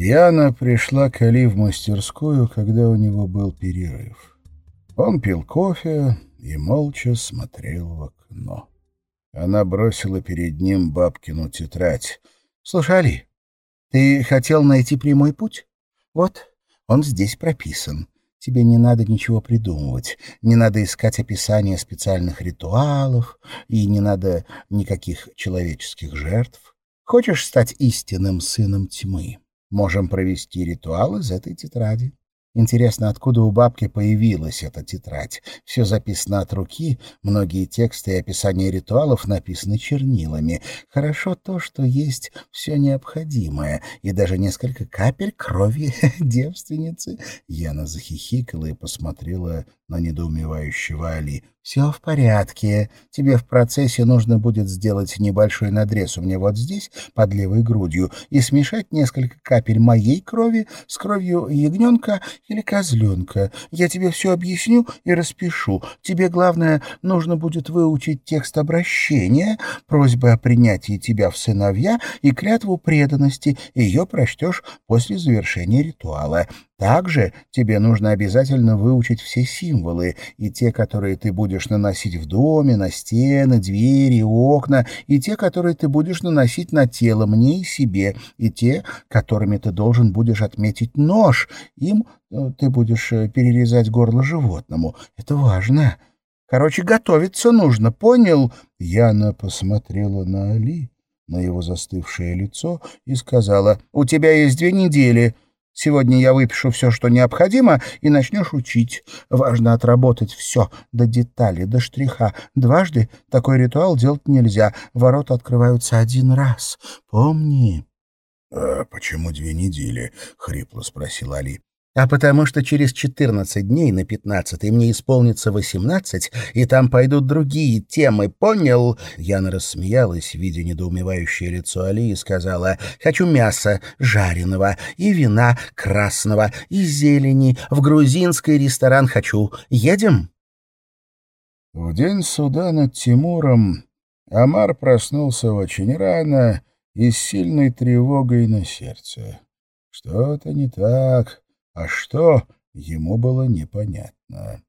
Яна пришла к Али в мастерскую, когда у него был перерыв. Он пил кофе и молча смотрел в окно. Она бросила перед ним бабкину тетрадь. — Слушай, Али, ты хотел найти прямой путь? Вот, он здесь прописан. Тебе не надо ничего придумывать, не надо искать описания специальных ритуалов и не надо никаких человеческих жертв. Хочешь стать истинным сыном тьмы? Можем провести ритуал из этой тетради. Интересно, откуда у бабки появилась эта тетрадь? Все записано от руки, многие тексты и описания ритуалов написаны чернилами. Хорошо то, что есть все необходимое, и даже несколько капель крови девственницы. Яна захихикала и посмотрела на недоумевающего Али. «Все в порядке. Тебе в процессе нужно будет сделать небольшой надрез у меня вот здесь, под левой грудью, и смешать несколько капель моей крови с кровью ягненка или козленка. Я тебе все объясню и распишу. Тебе, главное, нужно будет выучить текст обращения, просьбы о принятии тебя в сыновья и клятву преданности. Ее прочтешь после завершения ритуала. Также тебе нужно обязательно выучить все символы, и те, которые ты будешь наносить в доме, на стены, двери, окна, и те, которые ты будешь наносить на тело мне и себе, и те, которыми ты должен будешь отметить нож. Им э, ты будешь э, перерезать горло животному. Это важно. Короче, готовиться нужно, понял? Яна посмотрела на Али, на его застывшее лицо, и сказала, «У тебя есть две недели». Сегодня я выпишу все, что необходимо, и начнешь учить. Важно отработать все, до детали, до штриха. Дважды такой ритуал делать нельзя. Ворота открываются один раз. Помни. — А почему две недели? — хрипло спросил Али. А потому что через 14 дней на 15 мне исполнится 18, и там пойдут другие темы, понял?» Яна рассмеялась, видя недоумевающее лицо Али, и сказала, «Хочу мяса жареного, и вина красного, и зелени. В грузинский ресторан хочу. Едем?» В день суда над Тимуром Амар проснулся очень рано и с сильной тревогой на сердце. Что-то не так. А что, ему было непонятно.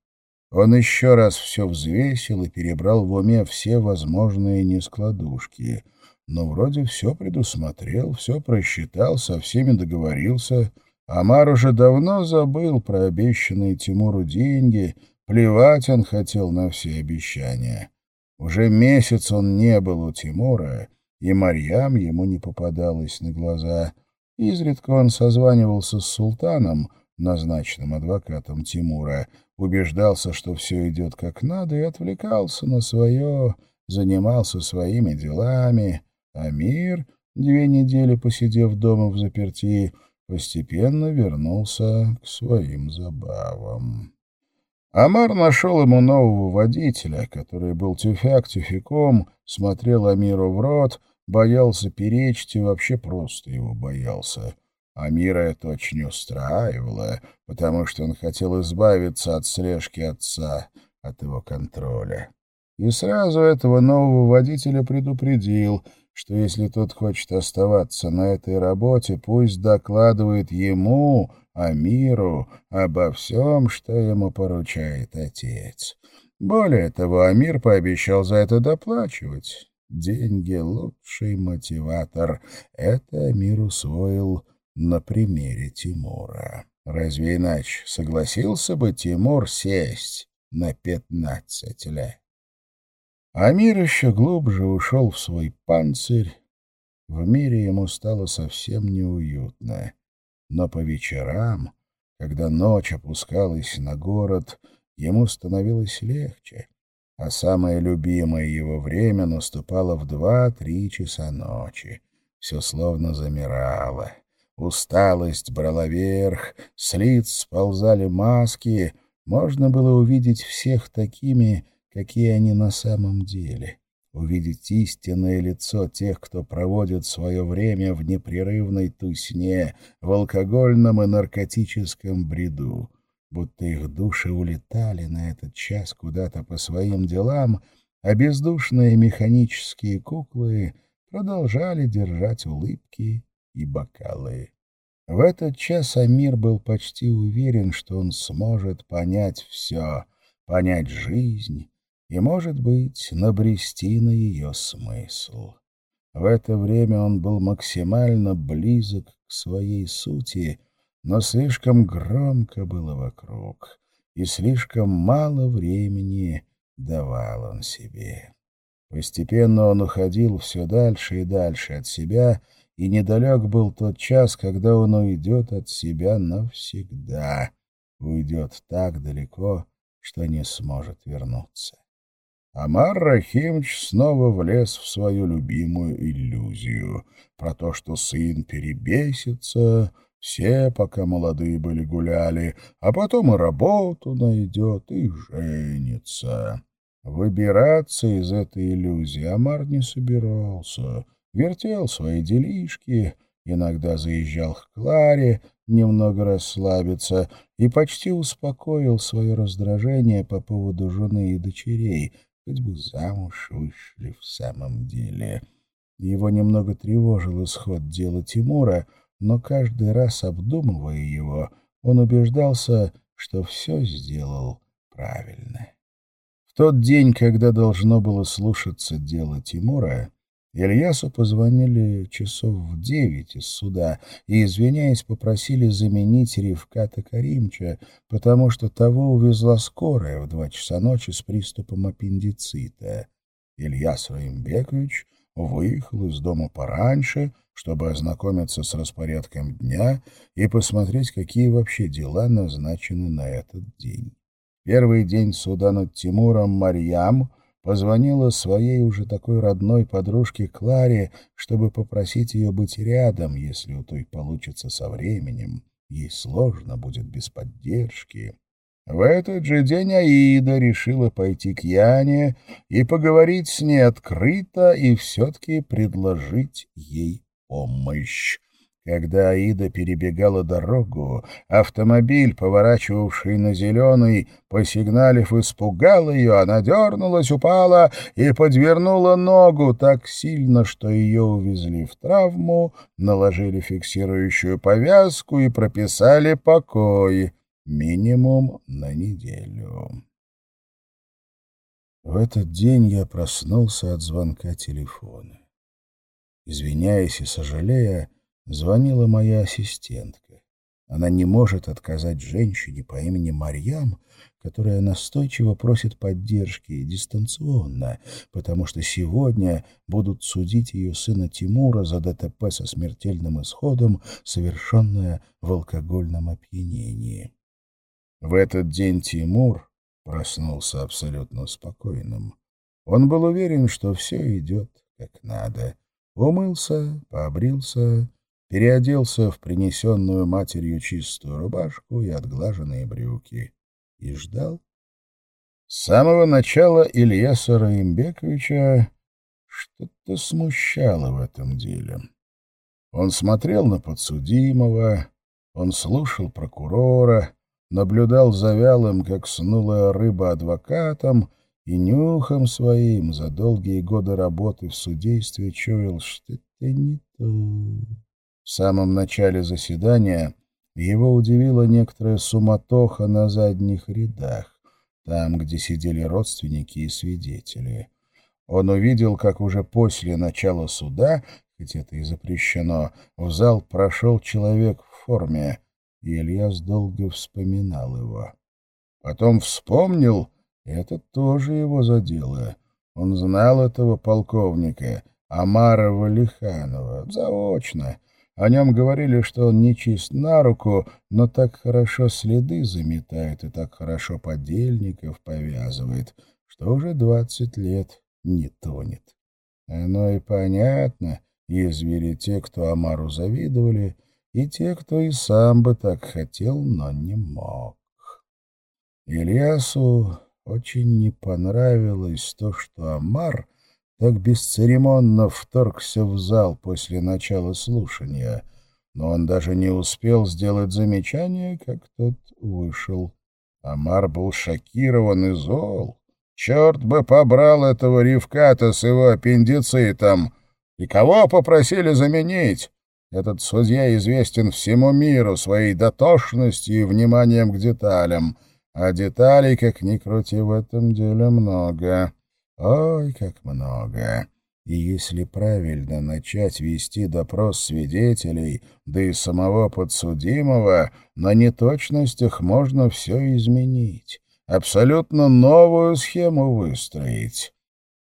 Он еще раз все взвесил и перебрал в уме все возможные нескладушки. Но вроде все предусмотрел, все просчитал, со всеми договорился. Амар уже давно забыл про обещанные Тимуру деньги, плевать он хотел на все обещания. Уже месяц он не был у Тимура, и Марьям ему не попадалась на глаза. Изредка он созванивался с султаном, назначенным адвокатом Тимура, убеждался, что все идет как надо, и отвлекался на свое, занимался своими делами, а мир, две недели посидев дома в заперти, постепенно вернулся к своим забавам. Амар нашел ему нового водителя, который был тюфяк тюфяком, смотрел Амиру в рот, боялся перечить и вообще просто его боялся. Амира это очень устраивало, потому что он хотел избавиться от слежки отца, от его контроля. И сразу этого нового водителя предупредил, что если тот хочет оставаться на этой работе, пусть докладывает ему, Амиру, обо всем, что ему поручает отец. Более того, Амир пообещал за это доплачивать. Деньги — лучший мотиватор. Это Амир усвоил на примере Тимура. Разве иначе согласился бы Тимур сесть на пятнадцать лет? Амир еще глубже ушел в свой панцирь. В мире ему стало совсем неуютно. Но по вечерам, когда ночь опускалась на город, ему становилось легче, а самое любимое его время наступало в два-три часа ночи. Все словно замирало. Усталость брала верх, с лиц сползали маски, можно было увидеть всех такими, какие они на самом деле, увидеть истинное лицо тех, кто проводит свое время в непрерывной тусне, в алкогольном и наркотическом бреду, будто их души улетали на этот час куда-то по своим делам, а бездушные механические куклы продолжали держать улыбки и бокалы В этот час Амир был почти уверен, что он сможет понять все, понять жизнь и, может быть, набрести на ее смысл. В это время он был максимально близок к своей сути, но слишком громко было вокруг, и слишком мало времени давал он себе. Постепенно он уходил все дальше и дальше от себя, и недалек был тот час, когда он уйдет от себя навсегда, уйдет так далеко, что не сможет вернуться. Амар Рахимович снова влез в свою любимую иллюзию про то, что сын перебесится, все, пока молодые были, гуляли, а потом и работу найдет, и женится. Выбираться из этой иллюзии Амар не собирался. Вертел свои делишки, иногда заезжал к Кларе, немного расслабиться, и почти успокоил свое раздражение по поводу жены и дочерей, хоть бы замуж вышли в самом деле. Его немного тревожил исход дела Тимура, но каждый раз обдумывая его, он убеждался, что все сделал правильно тот день, когда должно было слушаться дело Тимура, Ильясу позвонили часов в девять из суда и, извиняясь, попросили заменить Ревката Каримча, потому что того увезла скорая в два часа ночи с приступом аппендицита. Ильяс Раимбекович выехал из дома пораньше, чтобы ознакомиться с распорядком дня и посмотреть, какие вообще дела назначены на этот день первый день суда над Тимуром Марьям позвонила своей уже такой родной подружке Кларе, чтобы попросить ее быть рядом, если у той получится со временем. Ей сложно будет без поддержки. В этот же день Аида решила пойти к Яне и поговорить с ней открыто и все-таки предложить ей помощь. Когда Аида перебегала дорогу, автомобиль, поворачивавший на зеленый, посигналив, испугал ее, она дернулась, упала и подвернула ногу так сильно, что ее увезли в травму, наложили фиксирующую повязку и прописали покой, минимум на неделю. В этот день я проснулся от звонка телефона. Извиняясь и сожалея, звонила моя ассистентка. Она не может отказать женщине по имени Марьям, которая настойчиво просит поддержки дистанционно, потому что сегодня будут судить ее сына Тимура за ДТП со смертельным исходом, совершенное в алкогольном опьянении. В этот день Тимур проснулся абсолютно спокойным. Он был уверен, что все идет как надо. Умылся, побрился переоделся в принесенную матерью чистую рубашку и отглаженные брюки и ждал. С самого начала Ильяса Раимбековича что-то смущало в этом деле. Он смотрел на подсудимого, он слушал прокурора, наблюдал за вялым, как снулая рыба, адвокатом и нюхом своим за долгие годы работы в судействе чуял что-то не то. В самом начале заседания его удивила некоторая суматоха на задних рядах, там, где сидели родственники и свидетели. Он увидел, как уже после начала суда, хоть это и запрещено, в зал прошел человек в форме, и Ильяс долго вспоминал его. Потом вспомнил, это тоже его задело. Он знал этого полковника, Амара Валиханова, заочно, о нем говорили, что он не чист на руку, но так хорошо следы заметает и так хорошо подельников повязывает, что уже двадцать лет не тонет. Оно и понятно, извели те, кто Амару завидовали, и те, кто и сам бы так хотел, но не мог. Ильясу очень не понравилось то, что Амар — так бесцеремонно вторгся в зал после начала слушания, но он даже не успел сделать замечание, как тот вышел. Амар был шокирован и зол. Черт бы побрал этого Ривката с его аппендицитом! И кого попросили заменить? Этот судья известен всему миру своей дотошностью и вниманием к деталям, а деталей, как ни крути, в этом деле много. Ой, как много. И если правильно начать вести допрос свидетелей, да и самого подсудимого, на неточностях можно все изменить, абсолютно новую схему выстроить.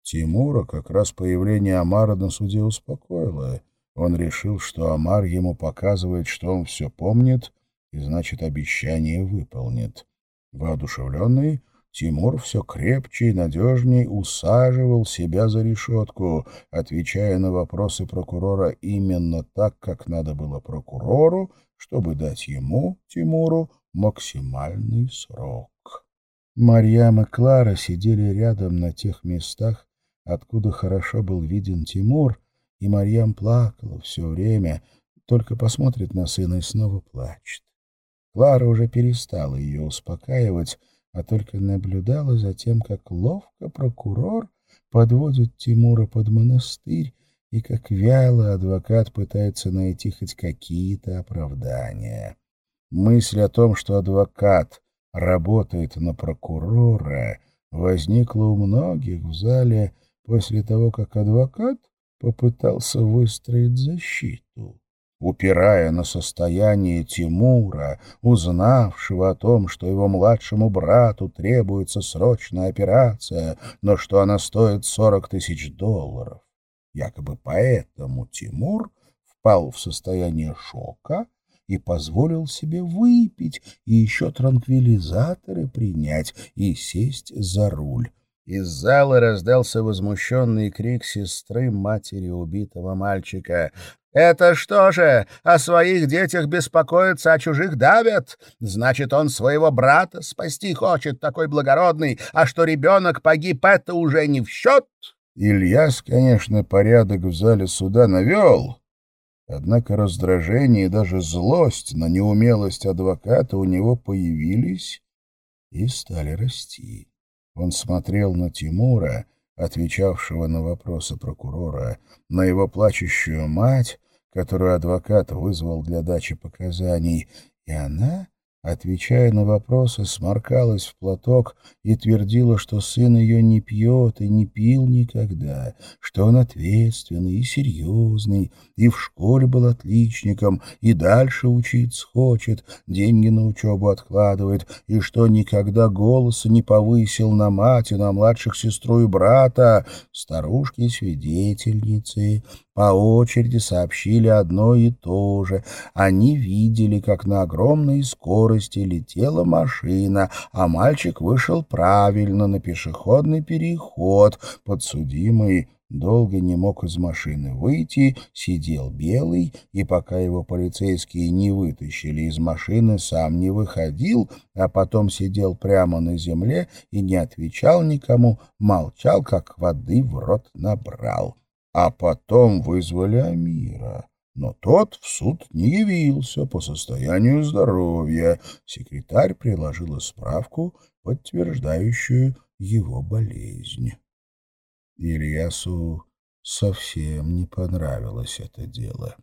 Тимура как раз появление Амара на суде успокоило. Он решил, что Амар ему показывает, что он все помнит, и значит, обещание выполнит. Воодушевленный, Тимур все крепче и надежней усаживал себя за решетку, отвечая на вопросы прокурора именно так, как надо было прокурору, чтобы дать ему, Тимуру, максимальный срок. Марьям и Клара сидели рядом на тех местах, откуда хорошо был виден Тимур, и Марьям плакала все время, только посмотрит на сына и снова плачет. Клара уже перестала ее успокаивать, а только наблюдала за тем, как ловко прокурор подводит Тимура под монастырь и как вяло адвокат пытается найти хоть какие-то оправдания. Мысль о том, что адвокат работает на прокурора, возникла у многих в зале после того, как адвокат попытался выстроить защиту. Упирая на состояние Тимура, узнавшего о том, что его младшему брату требуется срочная операция, но что она стоит сорок тысяч долларов. Якобы поэтому Тимур впал в состояние шока и позволил себе выпить и еще транквилизаторы принять и сесть за руль. Из зала раздался возмущенный крик сестры матери убитого мальчика. «Это что же, о своих детях беспокоиться, а чужих давят? Значит, он своего брата спасти хочет, такой благородный, а что ребенок погиб, это уже не в счет?» Ильяс, конечно, порядок в зале суда навел, однако раздражение и даже злость на неумелость адвоката у него появились и стали расти. Он смотрел на Тимура, отвечавшего на вопросы прокурора, на его плачущую мать, которую адвокат вызвал для дачи показаний, и она отвечая на вопросы, сморкалась в платок и твердила, что сын ее не пьет и не пил никогда, что он ответственный и серьезный, и в школе был отличником, и дальше учиться хочет, деньги на учебу откладывает, и что никогда голоса не повысил на мать и на младших сестру и брата, старушки-свидетельницы, по очереди сообщили одно и то же. Они видели, как на огромной скорости летела машина, а мальчик вышел правильно на пешеходный переход. Подсудимый долго не мог из машины выйти, сидел белый, и пока его полицейские не вытащили из машины, сам не выходил, а потом сидел прямо на земле и не отвечал никому, молчал, как воды в рот набрал а потом вызвали Амира. Но тот в суд не явился по состоянию здоровья. Секретарь приложила справку, подтверждающую его болезнь. Ильясу совсем не понравилось это дело.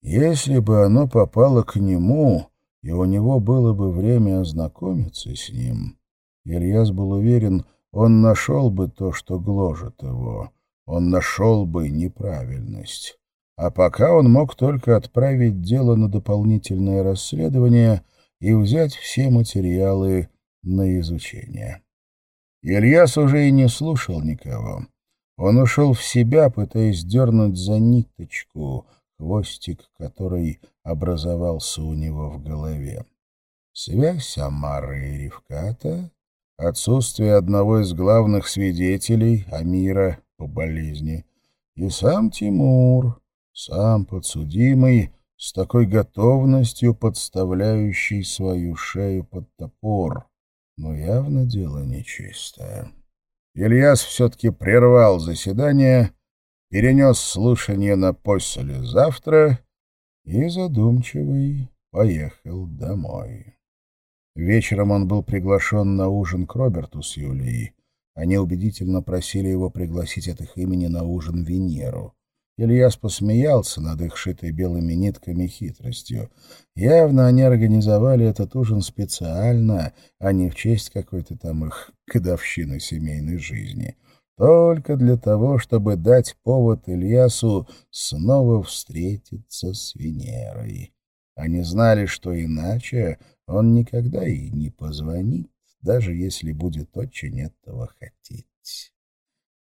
Если бы оно попало к нему, и у него было бы время ознакомиться с ним, Ильяс был уверен, он нашел бы то, что гложет его он нашел бы неправильность. А пока он мог только отправить дело на дополнительное расследование и взять все материалы на изучение. Ильяс уже и не слушал никого. Он ушел в себя, пытаясь дернуть за ниточку, хвостик которой образовался у него в голове. Связь Амары и Ревката, отсутствие одного из главных свидетелей, Амира, по болезни, и сам Тимур, сам подсудимый, с такой готовностью подставляющий свою шею под топор. Но явно дело нечистое. Ильяс все-таки прервал заседание, перенес слушание на послезавтра и, задумчивый, поехал домой. Вечером он был приглашен на ужин к Роберту с Юлией. Они убедительно просили его пригласить от их имени на ужин Венеру. Ильяс посмеялся над их шитой белыми нитками хитростью. Явно они организовали этот ужин специально, а не в честь какой-то там их годовщины семейной жизни. Только для того, чтобы дать повод Ильясу снова встретиться с Венерой. Они знали, что иначе он никогда ей не позвонит, даже если будет очень этого хотеть.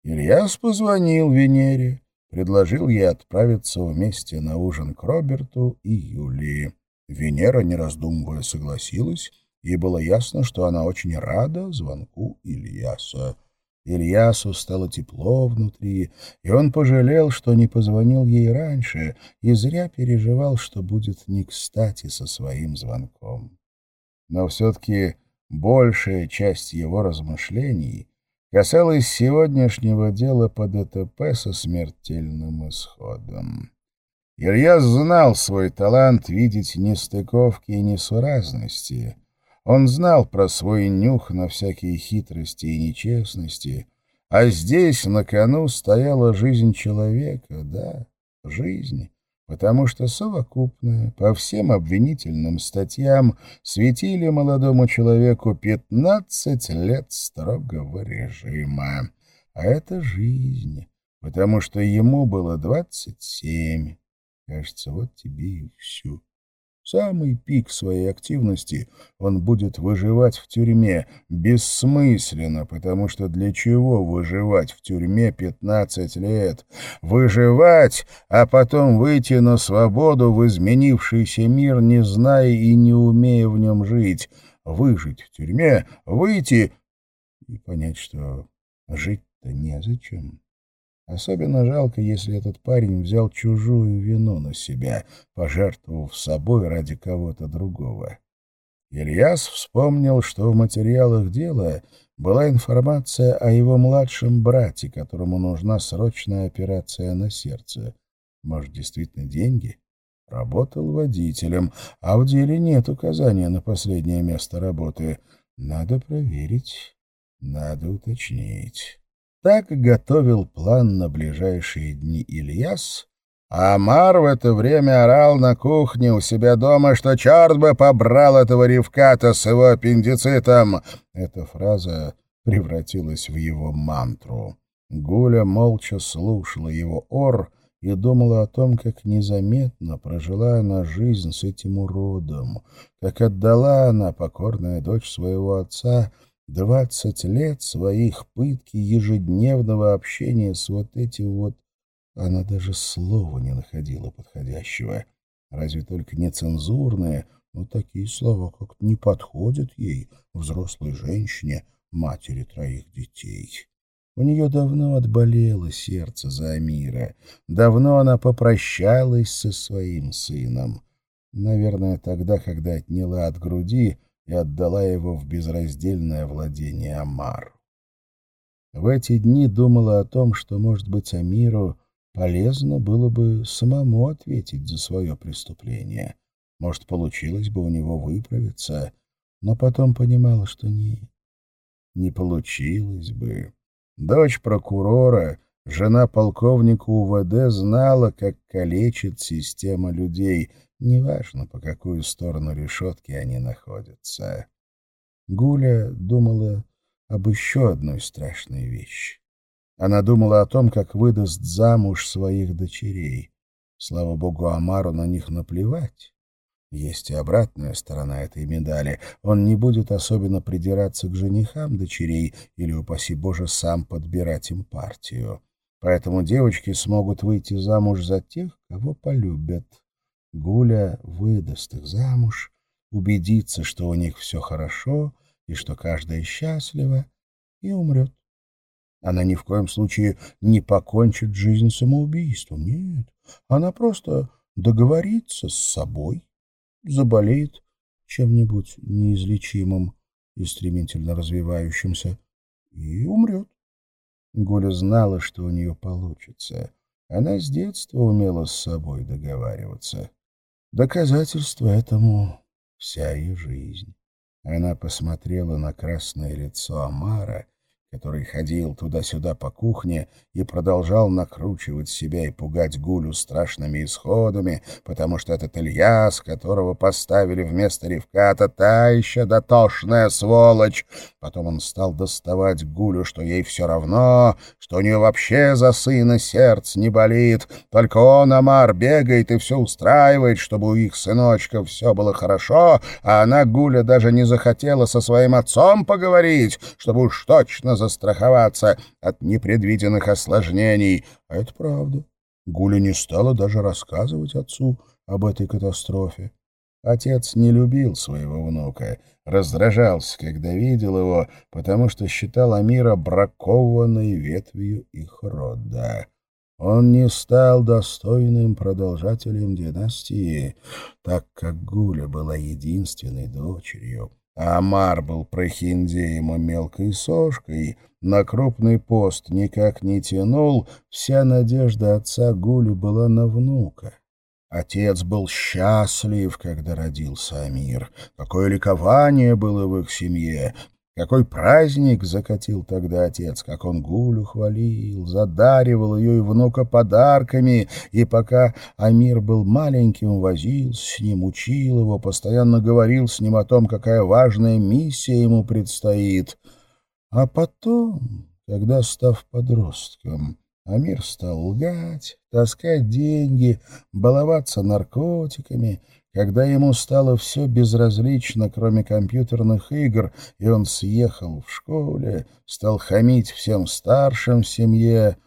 Ильяс позвонил Венере предложил ей отправиться вместе на ужин к Роберту и Юлии. Венера, не раздумывая, согласилась, и было ясно, что она очень рада звонку Ильяса. Ильясу стало тепло внутри, и он пожалел, что не позвонил ей раньше, и зря переживал, что будет не кстати со своим звонком. Но все-таки большая часть его размышлений касалось сегодняшнего дела по ДТП со смертельным исходом. Илья знал свой талант видеть нестыковки и несуразности. Он знал про свой нюх на всякие хитрости и нечестности, а здесь на кону стояла жизнь человека, да, жизнь, потому что совокупно по всем обвинительным статьям светили молодому человеку 15 лет строгого режима. А это жизнь, потому что ему было 27. Кажется, вот тебе и все. Самый пик своей активности он будет выживать в тюрьме. Бессмысленно, потому что для чего выживать в тюрьме 15 лет? Выживать, а потом выйти на свободу в изменившийся мир, не зная и не умея в нем жить. Выжить в тюрьме, выйти и понять, что жить-то незачем. Особенно жалко, если этот парень взял чужую вину на себя, пожертвовав собой ради кого-то другого. Ильяс вспомнил, что в материалах дела была информация о его младшем брате, которому нужна срочная операция на сердце. Может, действительно деньги? Работал водителем, а в деле нет указания на последнее место работы. Надо проверить, надо уточнить. Так готовил план на ближайшие дни Ильяс, а Амар в это время орал на кухне у себя дома, что черт бы побрал этого ревката с его аппендицитом. Эта фраза превратилась в его мантру. Гуля молча слушала его ор и думала о том, как незаметно прожила она жизнь с этим уродом, как отдала она, покорная дочь своего отца, Двадцать лет своих пытки ежедневного общения с вот этим вот... Она даже слова не находила подходящего. Разве только нецензурные, но такие слова как-то не подходят ей, взрослой женщине, матери троих детей. У нее давно отболело сердце за Амира. Давно она попрощалась со своим сыном. Наверное, тогда, когда отняла от груди, и отдала его в безраздельное владение Амар. В эти дни думала о том, что, может быть, Амиру полезно было бы самому ответить за свое преступление. Может, получилось бы у него выправиться, но потом понимала, что нет, не получилось бы. Дочь прокурора, жена полковника УВД, знала, как калечит система людей — Неважно, по какую сторону решетки они находятся. Гуля думала об еще одной страшной вещи. Она думала о том, как выдаст замуж своих дочерей. Слава богу, Амару на них наплевать. Есть и обратная сторона этой медали. Он не будет особенно придираться к женихам дочерей или, упаси Боже, сам подбирать им партию. Поэтому девочки смогут выйти замуж за тех, кого полюбят. Гуля выдаст их замуж, убедится, что у них все хорошо и что каждая счастлива, и умрет. Она ни в коем случае не покончит жизнь самоубийством, нет. Она просто договорится с собой, заболеет чем-нибудь неизлечимым и стремительно развивающимся и умрет. Гуля знала, что у нее получится. Она с детства умела с собой договариваться. Доказательство этому вся ее жизнь. Она посмотрела на красное лицо Амара, который ходил туда-сюда по кухне и продолжал накручивать себя и пугать Гулю страшными исходами, потому что этот Ильяс, которого поставили вместо Ревката, та еще дотошная сволочь. Потом он стал доставать Гулю, что ей все равно, что у нее вообще за сына сердце не болит, только он, Амар, бегает и все устраивает, чтобы у их сыночка все было хорошо, а она, Гуля, даже не захотела со своим отцом поговорить, чтобы уж точно застраховаться от непредвиденных осложнений. А это правда. Гуля не стала даже рассказывать отцу об этой катастрофе. Отец не любил своего внука, раздражался, когда видел его, потому что считал Амира бракованной ветвью их рода. Он не стал достойным продолжателем династии, так как Гуля была единственной дочерью, Амар был прохиндеем и мелкой сошкой, на крупный пост никак не тянул, вся надежда отца Гули была на внука. Отец был счастлив, когда родился Амир. Какое ликование было в их семье, какой праздник закатил тогда отец, как он Гулю хвалил, задаривал ее и внука подарками, и пока Амир был маленьким, возился с ним, учил его, постоянно говорил с ним о том, какая важная миссия ему предстоит. А потом, когда, став подростком, Амир стал лгать, таскать деньги, баловаться наркотиками — когда ему стало все безразлично, кроме компьютерных игр, и он съехал в школе, стал хамить всем старшим в семье,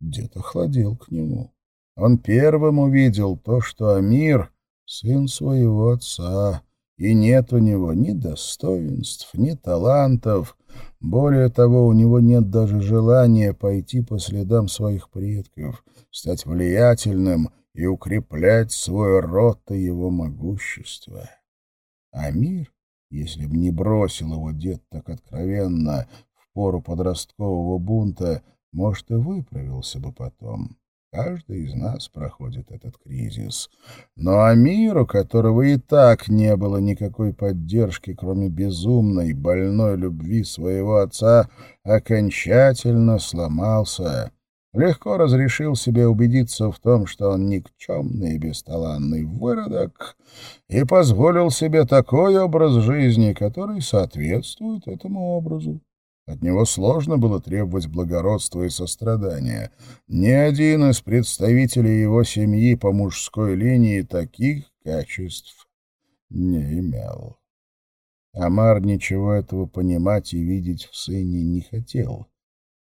дед охладел к нему. Он первым увидел то, что Амир — сын своего отца, и нет у него ни достоинств, ни талантов. Более того, у него нет даже желания пойти по следам своих предков, стать влиятельным — и укреплять свой род и его могущество. А мир, если б не бросил его дед так откровенно в пору подросткового бунта, может, и выправился бы потом. Каждый из нас проходит этот кризис. Но Амиру, которого и так не было никакой поддержки, кроме безумной, больной любви своего отца, окончательно сломался легко разрешил себе убедиться в том, что он никчемный и бесталанный выродок, и позволил себе такой образ жизни, который соответствует этому образу. От него сложно было требовать благородства и сострадания. Ни один из представителей его семьи по мужской линии таких качеств не имел. Амар ничего этого понимать и видеть в сыне не хотел.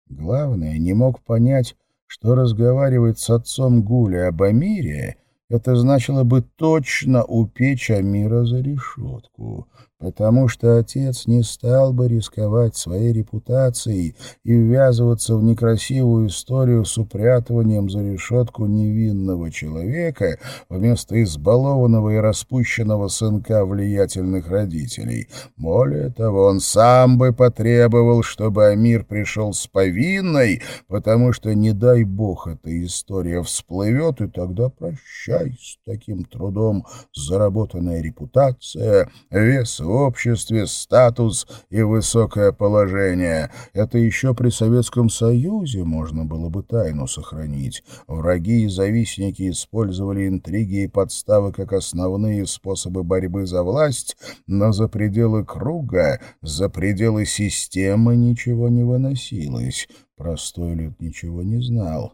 Главное, не мог понять, что разговаривать с отцом Гуля об Амире — это значило бы точно упечь Амира за решетку потому что отец не стал бы рисковать своей репутацией и ввязываться в некрасивую историю с упрятыванием за решетку невинного человека вместо избалованного и распущенного сынка влиятельных родителей. Более того, он сам бы потребовал, чтобы Амир пришел с повинной, потому что, не дай бог, эта история всплывет, и тогда прощай с таким трудом заработанная репутация, вес в обществе, статус и высокое положение. Это еще при Советском Союзе можно было бы тайну сохранить. Враги и завистники использовали интриги и подставы как основные способы борьбы за власть, но за пределы круга, за пределы системы ничего не выносилось. Простой люд ничего не знал.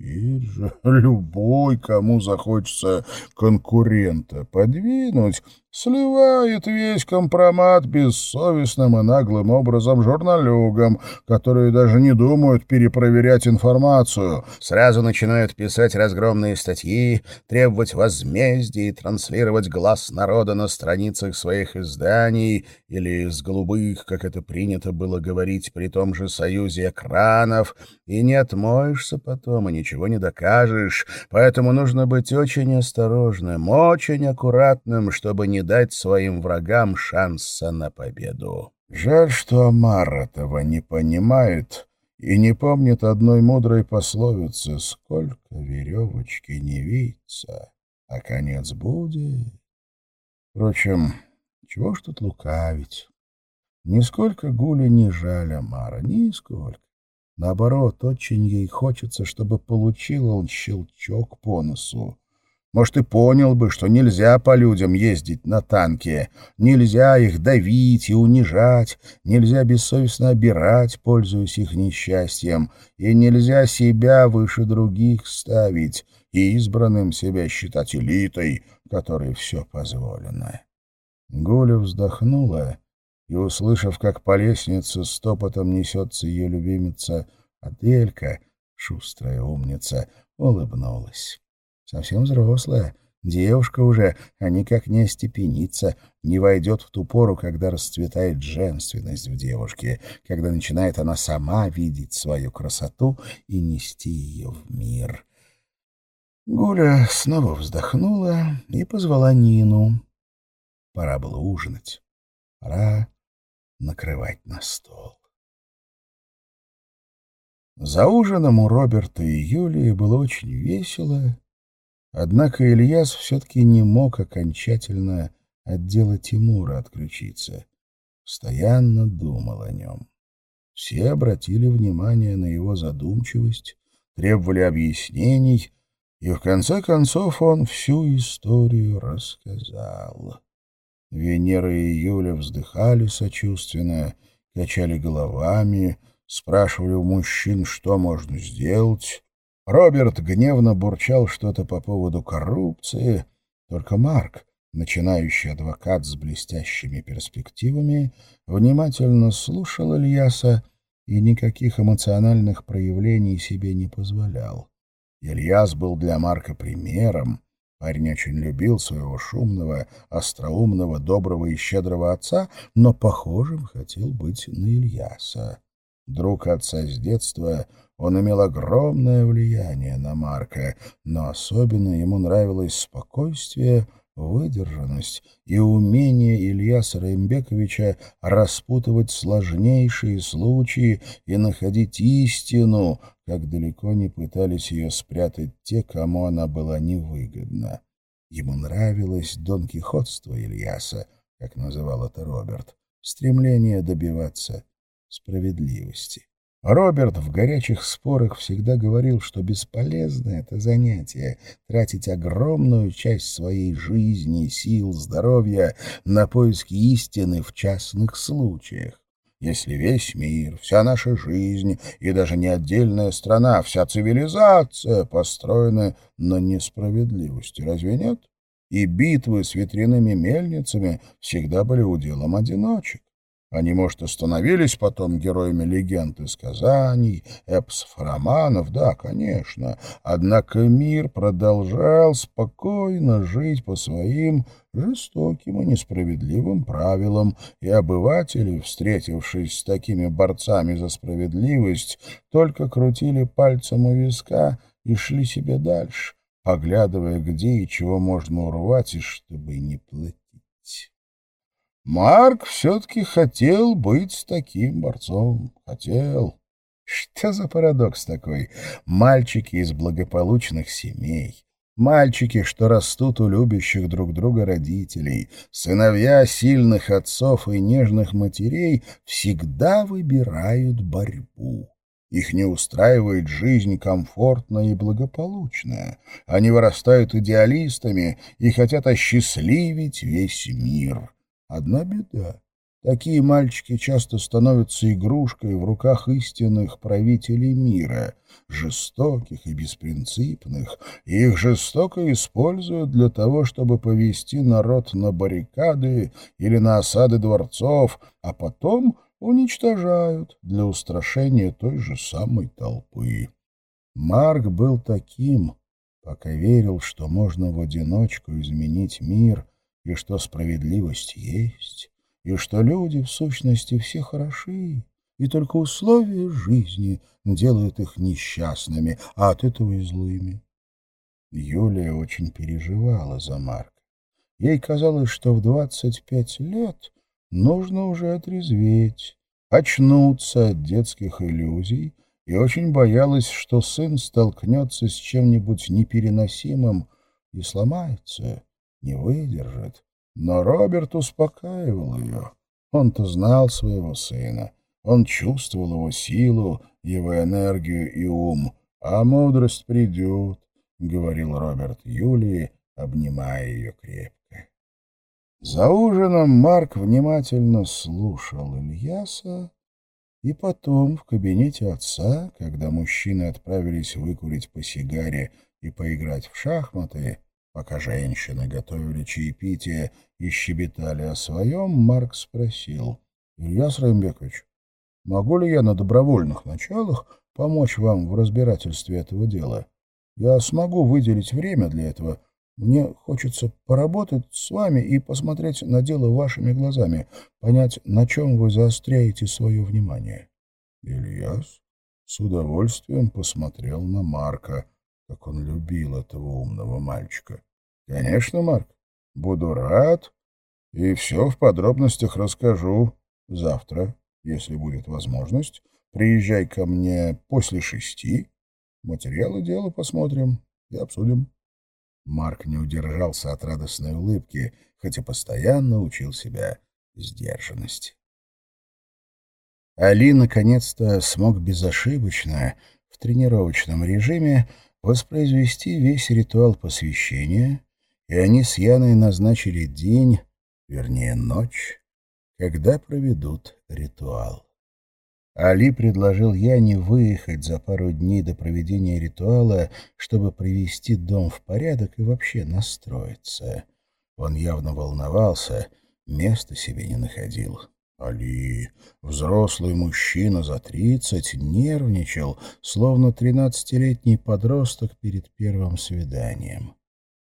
Теперь же любой, кому захочется конкурента подвинуть, сливает весь компромат бессовестным и наглым образом журналюгам, которые даже не думают перепроверять информацию. Сразу начинают писать разгромные статьи, требовать возмездия и транслировать глаз народа на страницах своих изданий или с голубых, как это принято было говорить при том же союзе экранов, и не отмоешься потом, и ничего не докажешь, поэтому нужно быть очень осторожным, очень аккуратным, чтобы не дать своим врагам шанса на победу. Жаль, что Амар этого не понимает и не помнит одной мудрой пословицы «Сколько веревочки не виться, а конец будет». Впрочем, чего ж тут лукавить? Нисколько Гуля не жаль Амара, нисколько. Наоборот, очень ей хочется, чтобы получил он щелчок по носу. Может, и понял бы, что нельзя по людям ездить на танке, нельзя их давить и унижать, нельзя бессовестно обирать, пользуясь их несчастьем, и нельзя себя выше других ставить и избранным себя считать элитой, которой все позволено. Гуля вздохнула и, услышав, как по лестнице стопотом несется ее любимица Аделька, шустрая умница, улыбнулась. Совсем взрослая, девушка уже, а никак не остепенится, не войдет в ту пору, когда расцветает женственность в девушке, когда начинает она сама видеть свою красоту и нести ее в мир. Гуля снова вздохнула и позвала Нину. Пора было ужинать. Пора накрывать на стол. За ужином у Роберта и Юлии было очень весело, однако Ильяс все-таки не мог окончательно от дела Тимура отключиться. Постоянно думал о нем. Все обратили внимание на его задумчивость, требовали объяснений, и в конце концов он всю историю рассказал. Венера и Юля вздыхали сочувственно, качали головами, спрашивали у мужчин, что можно сделать. Роберт гневно бурчал что-то по поводу коррупции. Только Марк, начинающий адвокат с блестящими перспективами, внимательно слушал Ильяса и никаких эмоциональных проявлений себе не позволял. Ильяс был для Марка примером, Парень очень любил своего шумного, остроумного, доброго и щедрого отца, но похожим хотел быть на Ильяса. Друг отца с детства, он имел огромное влияние на Марка, но особенно ему нравилось спокойствие, выдержанность и умение Ильяса Раимбековича распутывать сложнейшие случаи и находить истину, как далеко не пытались ее спрятать те, кому она была невыгодна. Ему нравилось донкихотство Ильяса, как называл это Роберт, стремление добиваться справедливости. Роберт в горячих спорах всегда говорил, что бесполезно это занятие — тратить огромную часть своей жизни, сил, здоровья на поиски истины в частных случаях. Если весь мир, вся наша жизнь и даже не отдельная страна, вся цивилизация построены на несправедливости, разве нет? И битвы с ветряными мельницами всегда были уделом одиночек. Они, может, и становились потом героями легенд и сказаний, эпсов, романов, да, конечно. Однако мир продолжал спокойно жить по своим жестоким и несправедливым правилам, и обыватели, встретившись с такими борцами за справедливость, только крутили пальцем у виска и шли себе дальше, поглядывая, где и чего можно урвать, и чтобы не платить. Марк все-таки хотел быть таким борцом. Хотел. Что за парадокс такой? Мальчики из благополучных семей. Мальчики, что растут у любящих друг друга родителей, сыновья сильных отцов и нежных матерей, всегда выбирают борьбу. Их не устраивает жизнь комфортная и благополучная. Они вырастают идеалистами и хотят осчастливить весь мир. Одна беда. Такие мальчики часто становятся игрушкой в руках истинных правителей мира, жестоких и беспринципных, и их жестоко используют для того, чтобы повести народ на баррикады или на осады дворцов, а потом уничтожают для устрашения той же самой толпы. Марк был таким, пока верил, что можно в одиночку изменить мир — и что справедливость есть, и что люди в сущности все хороши, и только условия жизни делают их несчастными, а от этого и злыми. Юлия очень переживала за Марка. Ей казалось, что в двадцать пять лет нужно уже отрезветь, очнуться от детских иллюзий, и очень боялась, что сын столкнется с чем-нибудь непереносимым и сломается не выдержит. Но Роберт успокаивал ее. Он-то знал своего сына. Он чувствовал его силу, его энергию и ум. А мудрость придет, — говорил Роберт Юлии, обнимая ее крепко. За ужином Марк внимательно слушал Ильяса, и потом в кабинете отца, когда мужчины отправились выкурить по сигаре и поиграть в шахматы, пока женщины готовили чаепитие и щебетали о своем, Марк спросил, «Ильяс Раймбекович, могу ли я на добровольных началах помочь вам в разбирательстве этого дела? Я смогу выделить время для этого, мне хочется поработать с вами и посмотреть на дело вашими глазами, понять, на чем вы заостряете свое внимание. Ильяс с удовольствием посмотрел на Марка, как он любил этого умного мальчика. Конечно, Марк, буду рад и все в подробностях расскажу завтра, если будет возможность. Приезжай ко мне после шести, материалы дела посмотрим и обсудим. Марк не удержался от радостной улыбки, хотя постоянно учил себя сдержанности. Али наконец-то смог безошибочно, в тренировочном режиме, воспроизвести весь ритуал посвящения, и они с Яной назначили день, вернее ночь, когда проведут ритуал. Али предложил Яне выехать за пару дней до проведения ритуала, чтобы привести дом в порядок и вообще настроиться. Он явно волновался, места себе не находил. Али, взрослый мужчина за тридцать, нервничал, словно тринадцатилетний подросток перед первым свиданием.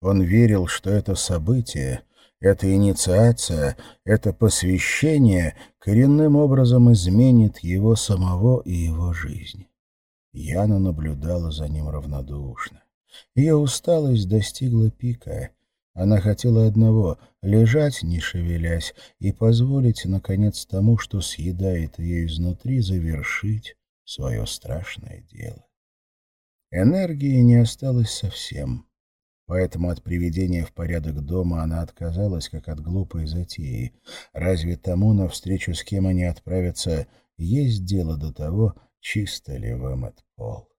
Он верил, что это событие — эта инициация, это посвящение коренным образом изменит его самого и его жизнь. Яна наблюдала за ним равнодушно. Ее усталость достигла пика. Она хотела одного — лежать, не шевелясь, и позволить, наконец, тому, что съедает ее изнутри, завершить свое страшное дело. Энергии не осталось совсем. Поэтому от приведения в порядок дома она отказалась, как от глупой затеи. Разве тому, навстречу с кем они отправятся, есть дело до того, чисто ли вымыт пол?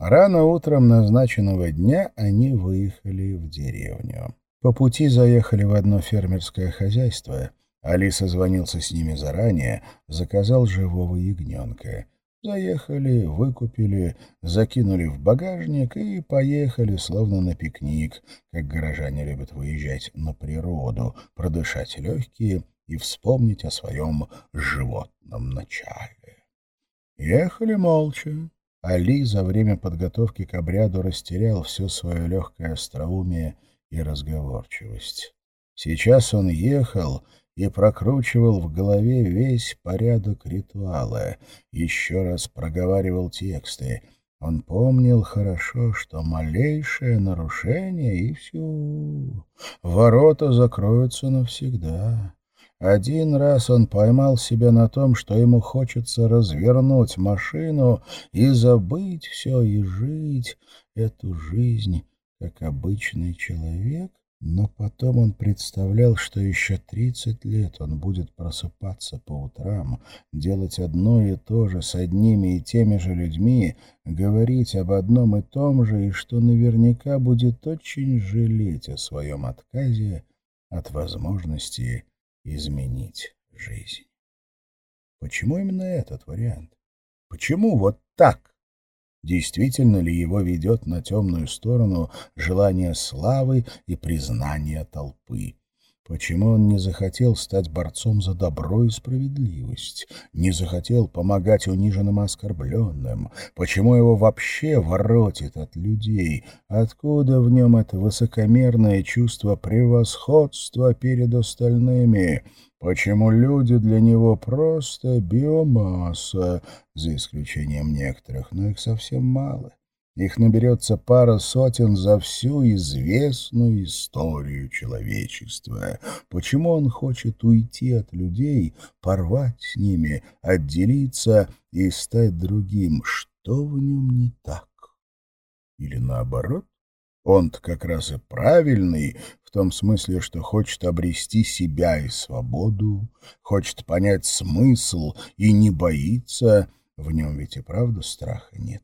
Рано утром назначенного дня они выехали в деревню. По пути заехали в одно фермерское хозяйство. Алиса звонился с ними заранее, заказал живого ягненка — Заехали, выкупили, закинули в багажник и поехали, словно на пикник, как горожане любят выезжать на природу, продышать легкие и вспомнить о своем животном начале. Ехали молча. Али за время подготовки к обряду растерял все свое легкое остроумие и разговорчивость. Сейчас он ехал и прокручивал в голове весь порядок ритуала, еще раз проговаривал тексты. Он помнил хорошо, что малейшее нарушение — и все. Ворота закроются навсегда. Один раз он поймал себя на том, что ему хочется развернуть машину и забыть все, и жить эту жизнь, как обычный человек, но потом он представлял, что еще тридцать лет он будет просыпаться по утрам, делать одно и то же с одними и теми же людьми, говорить об одном и том же, и что наверняка будет очень жалеть о своем отказе от возможности изменить жизнь. Почему именно этот вариант? Почему вот так? Действительно ли его ведет на темную сторону желание славы и признания толпы? Почему он не захотел стать борцом за добро и справедливость, не захотел помогать униженным оскорбленным? Почему его вообще воротит от людей? Откуда в нем это высокомерное чувство превосходства перед остальными? Почему люди для него просто биомасса, за исключением некоторых, но их совсем мало? Их наберется пара сотен за всю известную историю человечества. Почему он хочет уйти от людей, порвать с ними, отделиться и стать другим? Что в нем не так? Или наоборот? Он-то как раз и правильный, в том смысле, что хочет обрести себя и свободу, хочет понять смысл и не боится, в нем ведь и правда страха нет.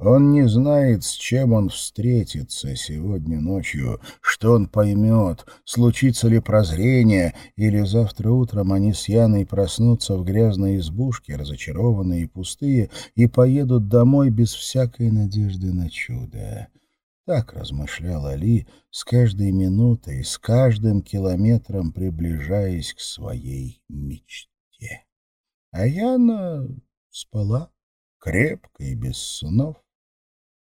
Он не знает, с чем он встретится сегодня ночью, что он поймет, случится ли прозрение, или завтра утром они с Яной проснутся в грязной избушке, разочарованные и пустые, и поедут домой без всякой надежды на чудо. Так размышлял Али, с каждой минутой, с каждым километром приближаясь к своей мечте. А Яна спала крепко и без снов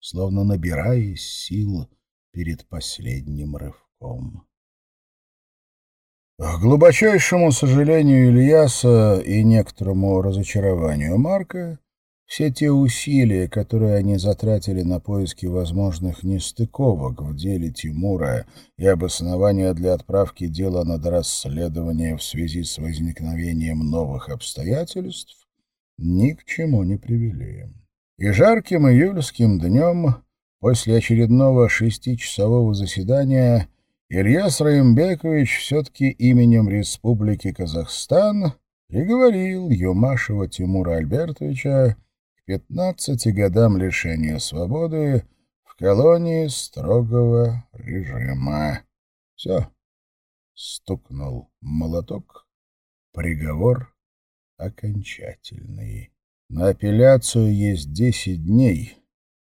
словно набираясь сил перед последним рывком. К глубочайшему сожалению Ильяса и некоторому разочарованию Марка, все те усилия, которые они затратили на поиски возможных нестыковок в деле Тимура и обоснования для отправки дела над расследование в связи с возникновением новых обстоятельств, ни к чему не привели. И жарким июльским днем, после очередного шестичасового заседания, Ильяс Раимбекович все-таки именем Республики Казахстан приговорил Юмашева Тимура Альбертовича к 15 годам лишения свободы в колонии строгого режима. Все. Стукнул молоток. Приговор окончательный. На апелляцию есть десять дней.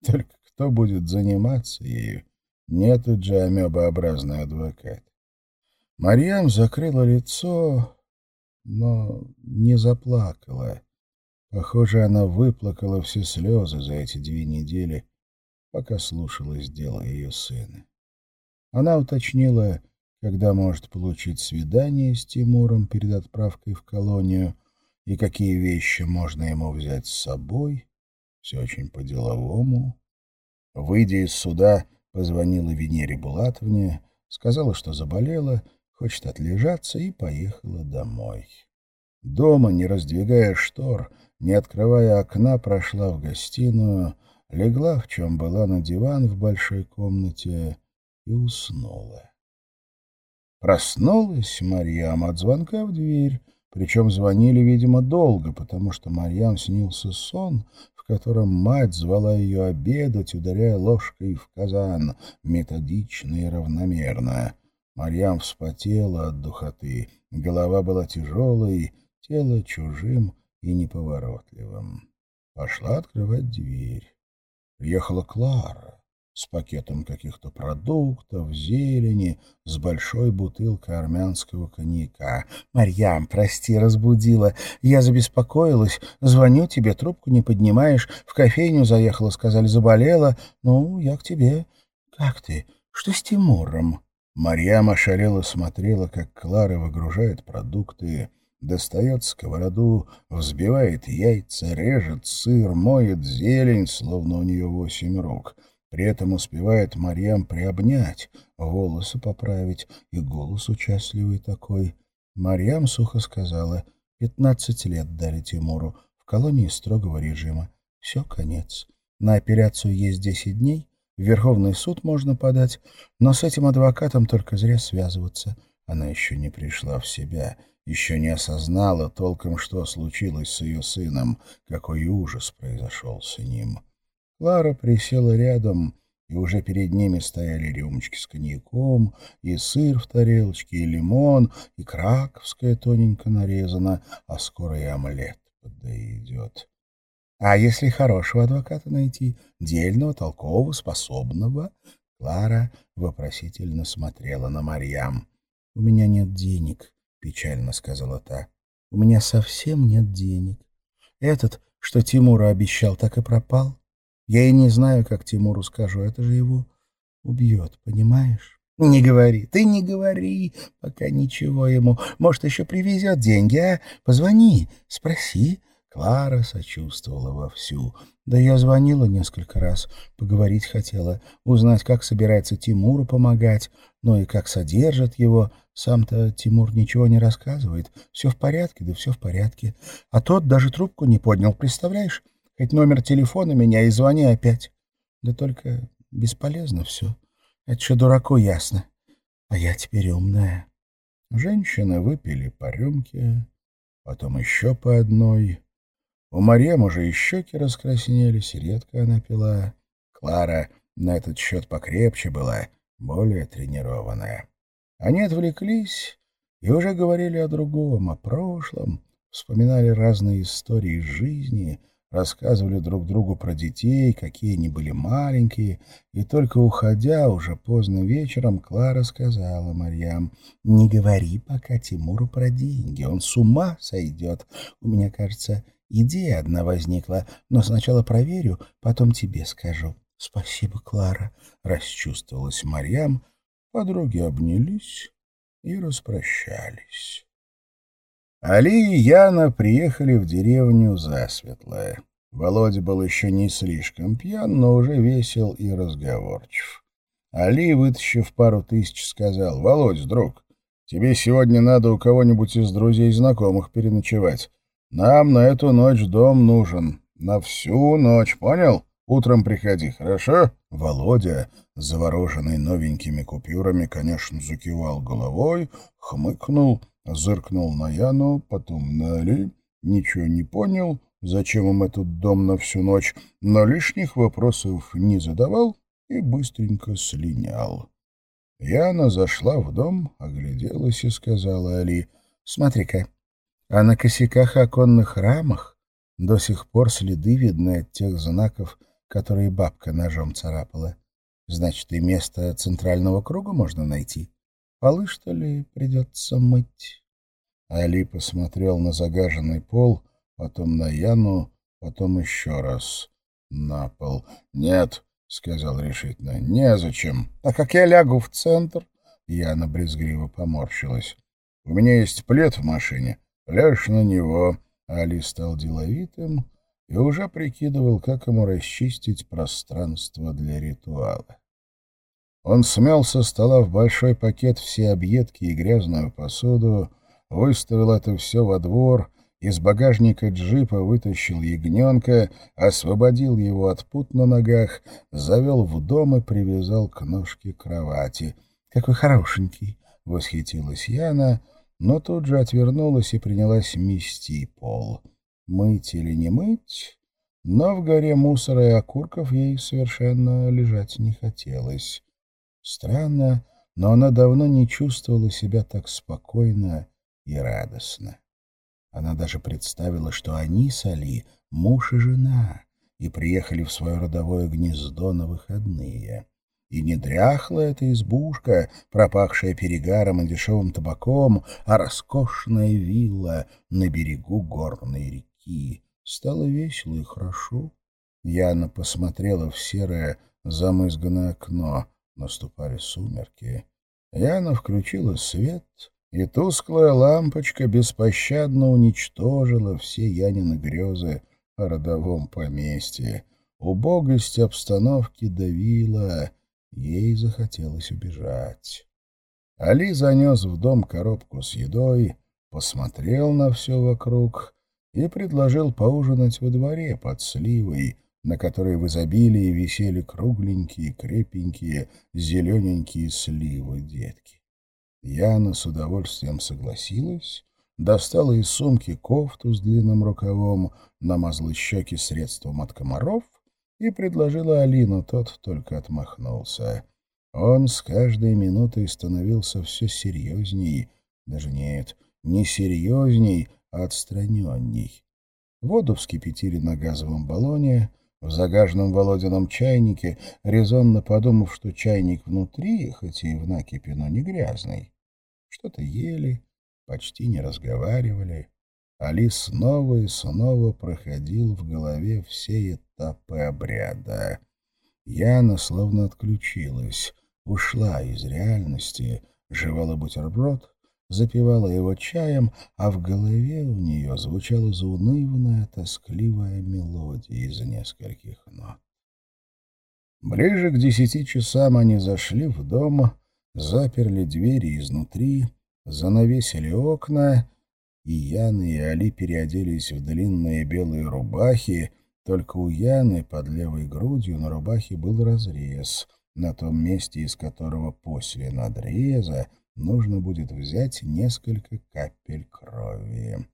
Только кто будет заниматься ею? Нет же амебообразный адвокат. Марьям закрыла лицо, но не заплакала. Похоже, она выплакала все слезы за эти две недели, пока слушалась дело ее сына. Она уточнила, когда может получить свидание с Тимуром перед отправкой в колонию — и какие вещи можно ему взять с собой. Все очень по-деловому. Выйдя из суда, позвонила Венере Булатовне, сказала, что заболела, хочет отлежаться, и поехала домой. Дома, не раздвигая штор, не открывая окна, прошла в гостиную, легла, в чем была, на диван в большой комнате и уснула. Проснулась Марьям от звонка в дверь, причем звонили, видимо, долго, потому что Марьям снился сон, в котором мать звала ее обедать, ударяя ложкой в казан, методично и равномерно. Марьям вспотела от духоты, голова была тяжелой, тело чужим и неповоротливым. Пошла открывать дверь. Приехала Клара с пакетом каких-то продуктов, зелени, с большой бутылкой армянского коньяка. «Марьям, прости, разбудила. Я забеспокоилась. Звоню тебе, трубку не поднимаешь. В кофейню заехала, сказали, заболела. Ну, я к тебе. Как ты? Что с Тимуром?» Марьям ошалела смотрела, как Клара выгружает продукты, достает сковороду, взбивает яйца, режет сыр, моет зелень, словно у нее восемь рук — при этом успевает Марьям приобнять, волосы поправить, и голос участливый такой. Марьям сухо сказала, пятнадцать лет дали Тимуру, в колонии строгого режима. Все, конец. На операцию есть десять дней, в Верховный суд можно подать, но с этим адвокатом только зря связываться. Она еще не пришла в себя, еще не осознала толком, что случилось с ее сыном, какой ужас произошел с ним. Лара присела рядом, и уже перед ними стояли рюмочки с коньяком, и сыр в тарелочке, и лимон, и краковская тоненько нарезана, а скоро и омлет подойдет. А если хорошего адвоката найти, дельного, толкового, способного? Клара вопросительно смотрела на Марьям. — У меня нет денег, — печально сказала та. — У меня совсем нет денег. Этот, что Тимуру обещал, так и пропал. Я и не знаю, как Тимуру скажу, это же его убьет, понимаешь? Не говори, ты не говори, пока ничего ему. Может, еще привезет деньги, а? Позвони, спроси. Клара сочувствовала вовсю. Да я звонила несколько раз, поговорить хотела, узнать, как собирается Тимуру помогать, ну и как содержат его. Сам-то Тимур ничего не рассказывает. Все в порядке, да все в порядке. А тот даже трубку не поднял, представляешь? Хоть номер телефона меня и звони опять. Да только бесполезно все. Это что дураку ясно. А я теперь умная. Женщины выпили по рюмке, потом еще по одной. У Марьям уже и щеки раскраснелись, редко она пила. Клара на этот счет покрепче была, более тренированная. Они отвлеклись и уже говорили о другом, о прошлом, вспоминали разные истории из жизни, рассказывали друг другу про детей, какие они были маленькие, и только уходя уже поздно вечером, Клара сказала Марьям, «Не говори пока Тимуру про деньги, он с ума сойдет. У меня, кажется, идея одна возникла, но сначала проверю, потом тебе скажу». «Спасибо, Клара», — расчувствовалась Марьям, подруги обнялись и распрощались. Али и Яна приехали в деревню засветлое. Володя был еще не слишком пьян, но уже весел и разговорчив. Али, вытащив пару тысяч, сказал, «Володь, друг, тебе сегодня надо у кого-нибудь из друзей знакомых переночевать. Нам на эту ночь дом нужен. На всю ночь, понял? Утром приходи, хорошо?» Володя, завороженный новенькими купюрами, конечно, закивал головой, хмыкнул Зыркнул на Яну, потом на Али, ничего не понял, зачем им этот дом на всю ночь, но лишних вопросов не задавал и быстренько слинял. Яна зашла в дом, огляделась и сказала Али, «Смотри-ка, а на косяках оконных рамах до сих пор следы видны от тех знаков, которые бабка ножом царапала. Значит, и место центрального круга можно найти. Полы, что ли, придется мыть?» Али посмотрел на загаженный пол, потом на Яну, потом еще раз на пол. «Нет», — сказал решительно, — «незачем». «А как я лягу в центр?» Яна брезгливо поморщилась. «У меня есть плед в машине. Ляжь на него». Али стал деловитым и уже прикидывал, как ему расчистить пространство для ритуала. Он смел со стола в большой пакет все объедки и грязную посуду, выставил это все во двор, из багажника джипа вытащил ягненка, освободил его от пут на ногах, завел в дом и привязал к ножке кровати. «Какой хорошенький!» — восхитилась Яна, но тут же отвернулась и принялась мести пол. Мыть или не мыть, но в горе мусора и окурков ей совершенно лежать не хотелось. Странно, но она давно не чувствовала себя так спокойно и радостно. Она даже представила, что они с Али — муж и жена, и приехали в свое родовое гнездо на выходные. И не дряхлая эта избушка, пропахшая перегаром и дешевым табаком, а роскошная вилла на берегу горной реки. Стало весело и хорошо. Яна посмотрела в серое замызганное окно. Наступали сумерки. Яна включила свет и тусклая лампочка беспощадно уничтожила все Янины грезы о родовом поместье. Убогость обстановки давила, ей захотелось убежать. Али занес в дом коробку с едой, посмотрел на все вокруг и предложил поужинать во дворе под сливой, на которой в изобилии висели кругленькие, крепенькие, зелененькие сливы детки. Яна с удовольствием согласилась, достала из сумки кофту с длинным рукавом, намазала щеки средством от комаров и предложила Алину, тот только отмахнулся. Он с каждой минутой становился все серьезней, даже нет, не серьезней, а отстраненней. Воду вскипятили на газовом баллоне, в загаженном Володином чайнике, резонно подумав, что чайник внутри, хоть и в накипи, но не грязный. Что-то ели, почти не разговаривали. Али снова и снова проходил в голове все этапы обряда. Яна словно отключилась, ушла из реальности, жевала бутерброд, запивала его чаем, а в голове у нее звучала заунывная, тоскливая мелодия из нескольких нот. Ближе к десяти часам они зашли в дом, заперли двери изнутри, занавесили окна, и Яна и Али переоделись в длинные белые рубахи, только у Яны под левой грудью на рубахе был разрез, на том месте, из которого после надреза нужно будет взять несколько капель крови.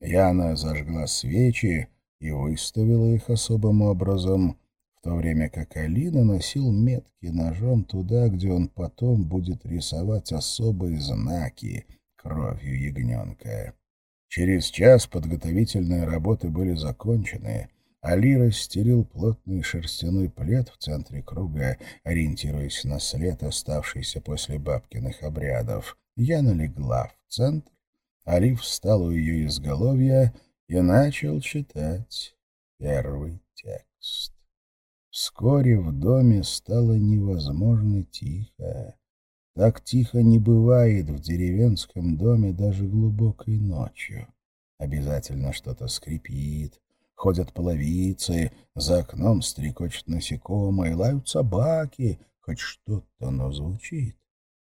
Яна зажгла свечи и выставила их особым образом, в то время как Алина носил метки ножом туда, где он потом будет рисовать особые знаки кровью ягненка. Через час подготовительные работы были закончены. Али расстелил плотный шерстяной плед в центре круга, ориентируясь на след, оставшийся после бабкиных обрядов. Я налегла в центр, Али встал у ее изголовья и начал читать первый текст. Вскоре в доме стало невозможно тихо. Так тихо не бывает в деревенском доме даже глубокой ночью. Обязательно что-то скрипит, ходят половицы, за окном стрекочут насекомые, лают собаки, хоть что-то, но звучит.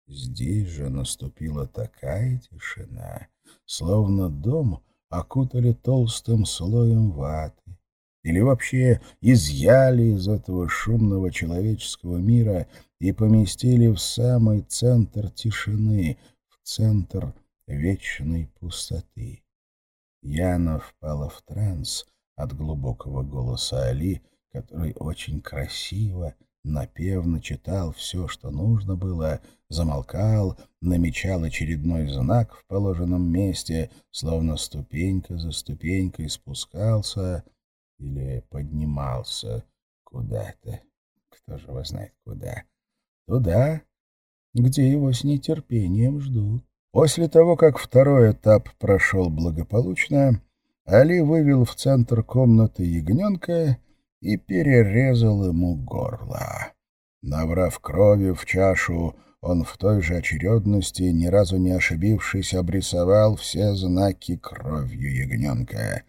Здесь же наступила такая тишина, словно дом окутали толстым слоем ваты или вообще изъяли из этого шумного человеческого мира и поместили в самый центр тишины, в центр вечной пустоты. Яна впала в транс от глубокого голоса Али, который очень красиво, напевно читал все, что нужно было, замолкал, намечал очередной знак в положенном месте, словно ступенька за ступенькой спускался или поднимался куда-то. Кто же его знает куда? Туда, где его с нетерпением ждут. После того, как второй этап прошел благополучно, Али вывел в центр комнаты ягненка и перерезал ему горло. Набрав крови в чашу, он в той же очередности, ни разу не ошибившись, обрисовал все знаки кровью ягненка.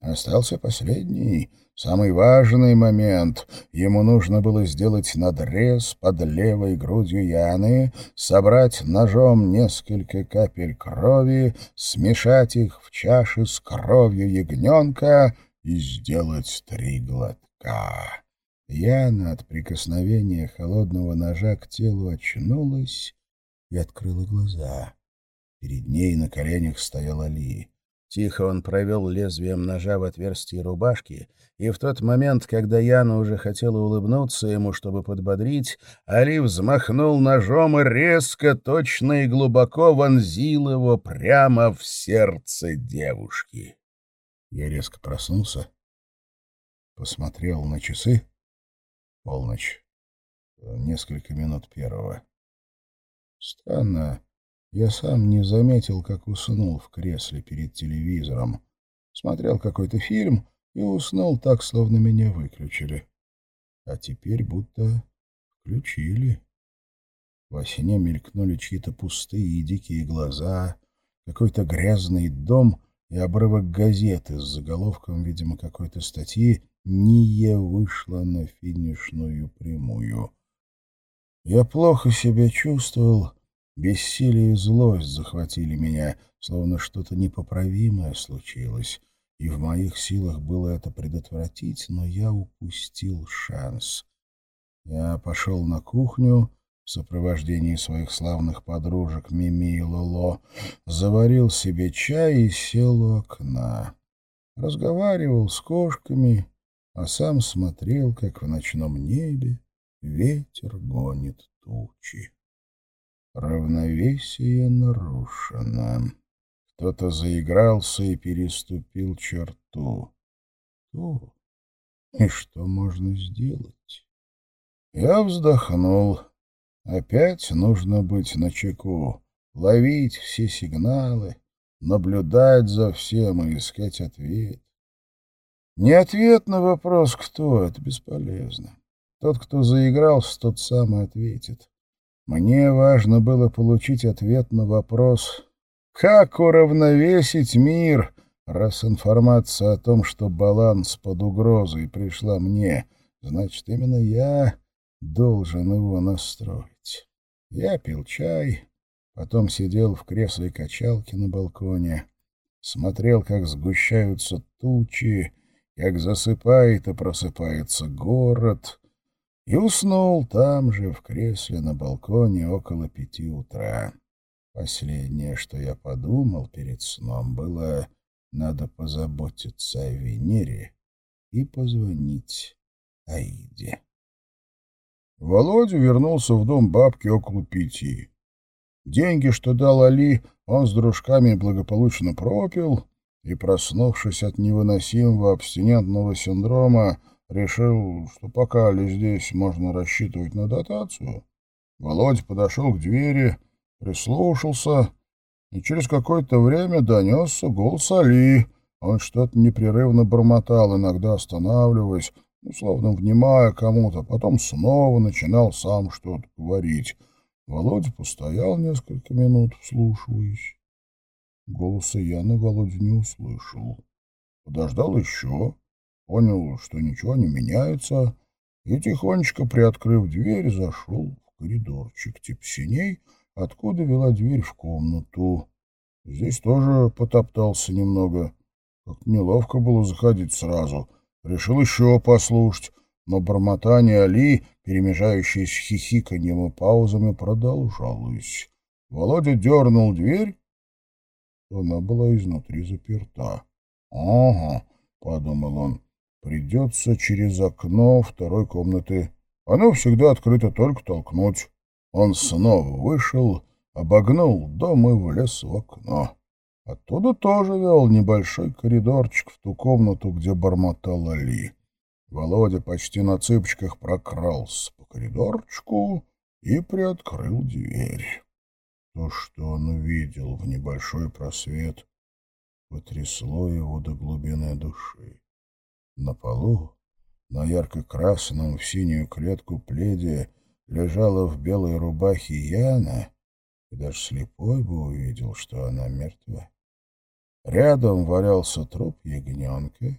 Остался последний, самый важный момент. Ему нужно было сделать надрез под левой грудью Яны, собрать ножом несколько капель крови, смешать их в чаше с кровью ягненка и сделать три глотка. Яна от прикосновения холодного ножа к телу очнулась и открыла глаза. Перед ней на коленях стоял Али. Тихо он провел лезвием ножа в отверстие рубашки, и в тот момент, когда Яна уже хотела улыбнуться ему, чтобы подбодрить, Али взмахнул ножом и резко, точно и глубоко вонзил его прямо в сердце девушки. Я резко проснулся, посмотрел на часы. Полночь. Несколько минут первого. Странно. Я сам не заметил, как уснул в кресле перед телевизором. Смотрел какой-то фильм и уснул так, словно меня выключили. А теперь будто включили. Во сне мелькнули чьи-то пустые и дикие глаза, какой-то грязный дом и обрывок газеты с заголовком, видимо, какой-то статьи «Ния вышла на финишную прямую». Я плохо себя чувствовал, Бессилие и злость захватили меня, словно что-то непоправимое случилось, и в моих силах было это предотвратить, но я упустил шанс. Я пошел на кухню в сопровождении своих славных подружек Мими и Лоло, заварил себе чай и сел у окна. Разговаривал с кошками, а сам смотрел, как в ночном небе ветер гонит тучи. Равновесие нарушено. Кто-то заигрался и переступил черту. Кто? И что можно сделать? Я вздохнул. Опять нужно быть начеку, ловить все сигналы, наблюдать за всем и искать ответ. Не ответ на вопрос «кто» — это бесполезно. Тот, кто заигрался, тот сам и ответит. Мне важно было получить ответ на вопрос, как уравновесить мир, раз информация о том, что баланс под угрозой пришла мне, значит, именно я должен его настроить. Я пил чай, потом сидел в кресле качалки на балконе, смотрел, как сгущаются тучи, как засыпает и просыпается город, и уснул там же, в кресле на балконе, около пяти утра. Последнее, что я подумал перед сном, было «надо позаботиться о Венере и позвонить Аиде». Володя вернулся в дом бабки около пяти. Деньги, что дал Али, он с дружками благополучно пропил и, проснувшись от невыносимого абстинентного синдрома, решил, что пока Али здесь можно рассчитывать на дотацию. Володя подошел к двери, прислушался, и через какое-то время донесся голос Али. Он что-то непрерывно бормотал, иногда останавливаясь, ну, словно внимая кому-то, потом снова начинал сам что-то говорить. Володя постоял несколько минут, вслушиваясь. Голоса Яны Володя не услышал. Подождал еще, понял, что ничего не меняется, и, тихонечко приоткрыв дверь, зашел в коридорчик тип синей, откуда вела дверь в комнату. Здесь тоже потоптался немного. Как неловко было заходить сразу. Решил еще послушать, но бормотание Али, перемежающееся хихиканьем и паузами, продолжалось. Володя дернул дверь, она была изнутри заперта. «Ага», — подумал он, — «придется через окно второй комнаты. Оно всегда открыто, только толкнуть». Он снова вышел, обогнул дом и влез в окно. Оттуда тоже вел небольшой коридорчик в ту комнату, где бормотал Али. Володя почти на цыпочках прокрался по коридорчику и приоткрыл дверь. То, что он увидел в небольшой просвет, потрясло его до глубины души. На полу, на ярко-красном в синюю клетку пледе, лежала в белой рубахе Яна, и даже слепой бы увидел, что она мертва. Рядом валялся труп ягненка,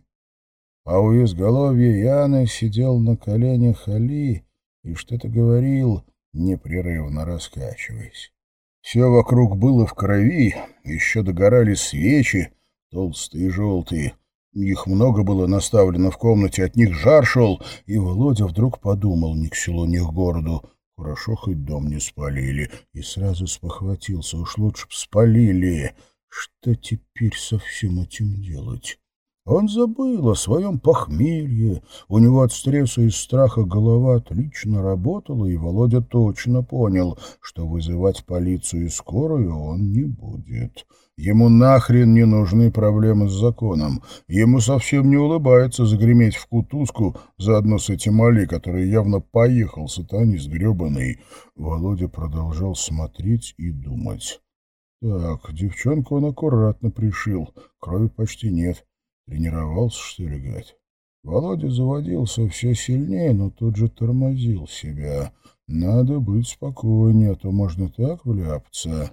а у изголовья Яны сидел на коленях Али и что-то говорил, непрерывно раскачиваясь. Все вокруг было в крови, еще догорали свечи, толстые и желтые. Их много было наставлено в комнате, от них жар шел, и Володя вдруг подумал ни к селу, ни к городу. Хорошо, хоть дом не спалили, и сразу спохватился, уж лучше б спалили. Что теперь со всем этим делать? Он забыл о своем похмелье, у него от стресса и страха голова отлично работала, и Володя точно понял, что вызывать полицию и скорую он не будет. Ему нахрен не нужны проблемы с законом. Ему совсем не улыбается загреметь в кутузку заодно с этим Али, который явно поехал, сатанист гребаный. Володя продолжал смотреть и думать. Так, девчонку он аккуратно пришил, крови почти нет. Тренировался, что ли, гад? Володя заводился все сильнее, но тут же тормозил себя. Надо быть спокойнее, а то можно так вляпаться.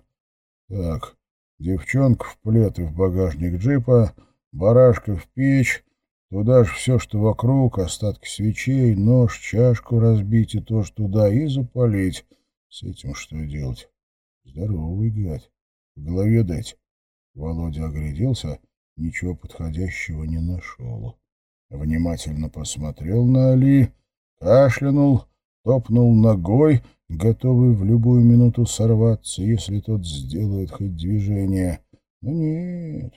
Так, девчонка в плед и в багажник джипа, барашка в печь, туда же все, что вокруг, остатки свечей, нож, чашку разбить и то, что туда, и запалить. С этим что делать? Здоровый гад. В голове дать. Володя огляделся ничего подходящего не нашел. Внимательно посмотрел на Али, кашлянул, топнул ногой, готовый в любую минуту сорваться, если тот сделает хоть движение. Но нет,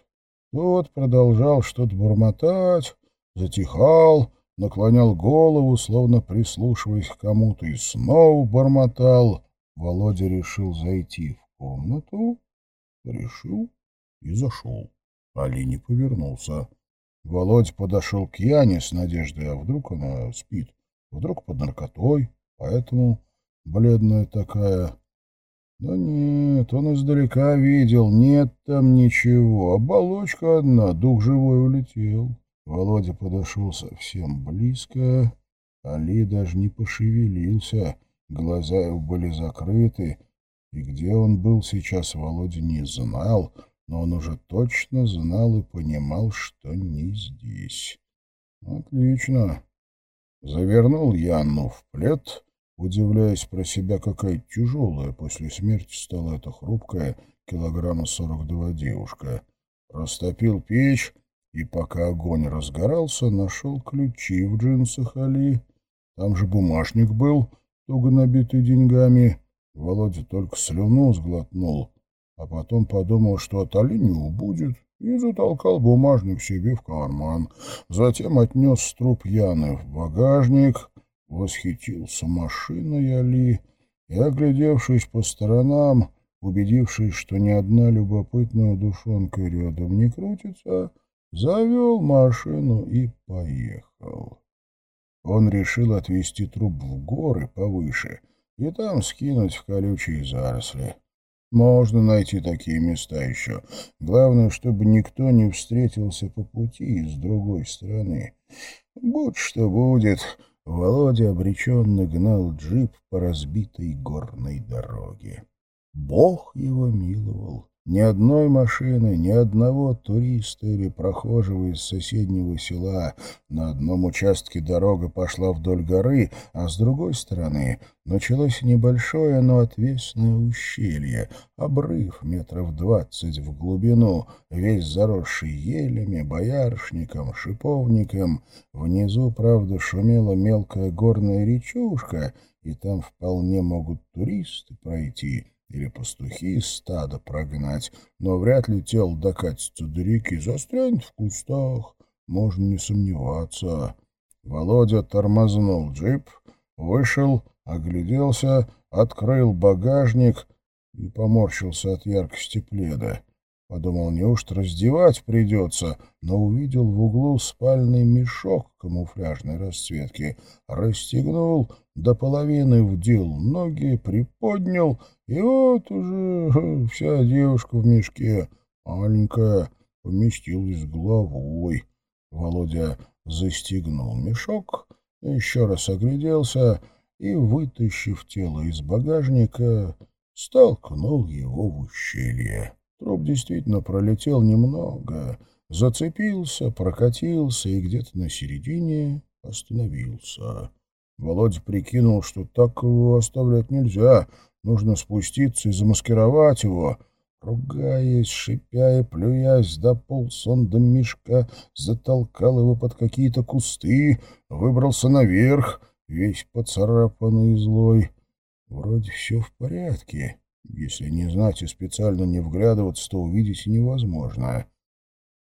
тот продолжал что-то бормотать, затихал, наклонял голову, словно прислушиваясь к кому-то, и снова бормотал. Володя решил зайти в комнату, решил и зашел. Али не повернулся. Володь подошел к Яне с надеждой, а вдруг она спит, вдруг под наркотой, поэтому бледная такая. Да нет, он издалека видел, нет там ничего, оболочка одна, дух живой улетел. Володя подошел совсем близко, Али даже не пошевелился, глаза его были закрыты, и где он был сейчас, Володя не знал, — но он уже точно знал и понимал, что не здесь. Отлично. Завернул Янну в плед, удивляясь про себя, какая тяжелая после смерти стала эта хрупкая килограмма сорок два девушка. Растопил печь и, пока огонь разгорался, нашел ключи в джинсах Али. Там же бумажник был, туго набитый деньгами. Володя только слюну сглотнул, а потом подумал, что от оленю будет, и затолкал бумажник себе в карман. Затем отнес труп Яны в багажник, восхитился машиной Али и, оглядевшись по сторонам, убедившись, что ни одна любопытная душонка рядом не крутится, завел машину и поехал. Он решил отвезти труп в горы повыше и там скинуть в колючие заросли. Можно найти такие места еще. Главное, чтобы никто не встретился по пути с другой стороны. Будь что будет, Володя обреченно гнал джип по разбитой горной дороге. Бог его миловал. Ни одной машины, ни одного туриста или прохожего из соседнего села. На одном участке дорога пошла вдоль горы, а с другой стороны началось небольшое, но отвесное ущелье, обрыв метров двадцать в глубину, весь заросший елями, боярышником, шиповником. Внизу, правда, шумела мелкая горная речушка, и там вполне могут туристы пройти или пастухи из стада прогнать, но вряд ли тело докатится до реки, застрянет в кустах, можно не сомневаться. Володя тормознул джип, вышел, огляделся, открыл багажник и поморщился от яркости пледа. Подумал, неужто раздевать придется, но увидел в углу спальный мешок камуфляжной расцветки, расстегнул, до половины вдел ноги, приподнял, и вот уже вся девушка в мешке, маленькая, поместилась головой. Володя застегнул мешок, еще раз огляделся и, вытащив тело из багажника, столкнул его в ущелье. Труп действительно пролетел немного, зацепился, прокатился и где-то на середине остановился. Володя прикинул, что так его оставлять нельзя, нужно спуститься и замаскировать его. Ругаясь, шипя и плюясь, дополз он до мешка, затолкал его под какие-то кусты, выбрался наверх, весь поцарапанный и злой. Вроде все в порядке. Если не знать и специально не вглядываться, то увидеть невозможно.